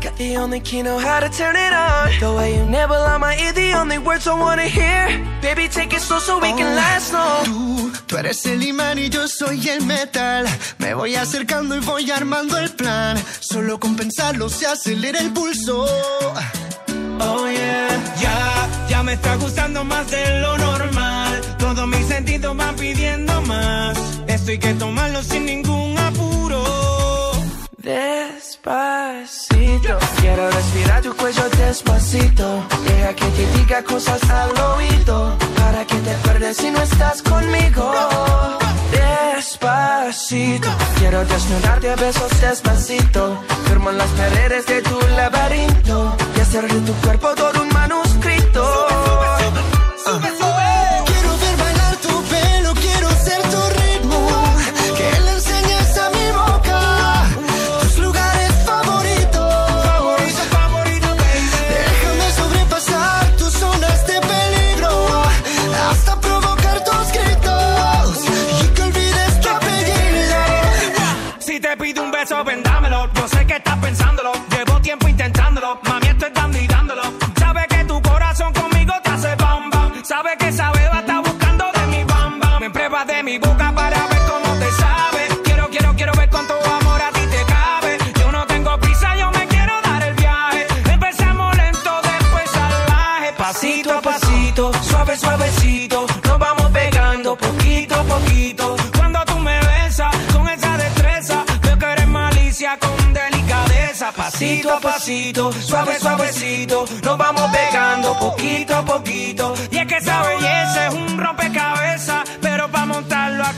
Got the only key, know how to turn it on. The way you nibble on my ear, the only words I wanna hear. Baby, take it slow so we can last long. Tú, tú eres el imán y yo soy el metal. Me voy acercando y voy armando el plan. Solo con pensarlo se acelera el pulso. Oh yeah, ya, ya me está gustando más de lo normal. Todos mis sentidos van pidiendo más. Esto hay que tomarlo sin ningún respirar tu cuello despacito. Deja que te diga cosas al oído. Para que te acuerdes si no estás conmigo. Despacito, quiero desnudarte a besos despacito. Firmo en las paredes de tu laberinto. Nos vamos pegando poquito a poquito. Cuando tú me besas con esa destreza, veo que eres malicia con delicadeza. Pasito a pasito, suave, suavecito. Nos vamos pegando poquito a poquito. Y es que esa belleza es un rompecabezas.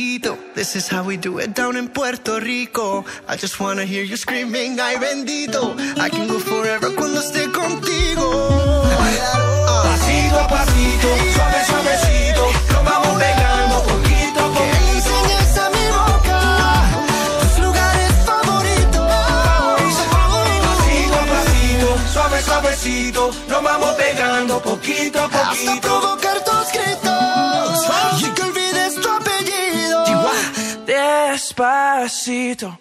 This is how we do it down in Puerto Rico. I just wanna hear you screaming, ay bendito. I can go forever cuando esté contigo. Pasito a pasito, suave, suavecito, nos vamos pegando poquito a poquito. enseñes a mi boca tus lugares favoritos. Pasito a pasito, suave, suavecito, nos vamos pegando poquito a hasta poquito. provocar Despacito.